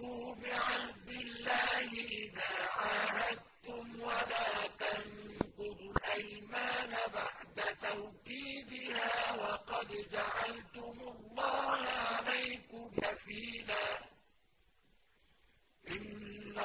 وَأَوْفُوا بِعَهْدِ اللَّهِ إِذَا عَاهَدتُّمْ وَلَا تَنقُضُوا الْأَيْمَانَ بَعْدَ تَوْكِيدِهَا وَقَدْ جَعَلْتُمُ اللَّهَ عَلَيْكُمْ كَفِيلًا إِنَّ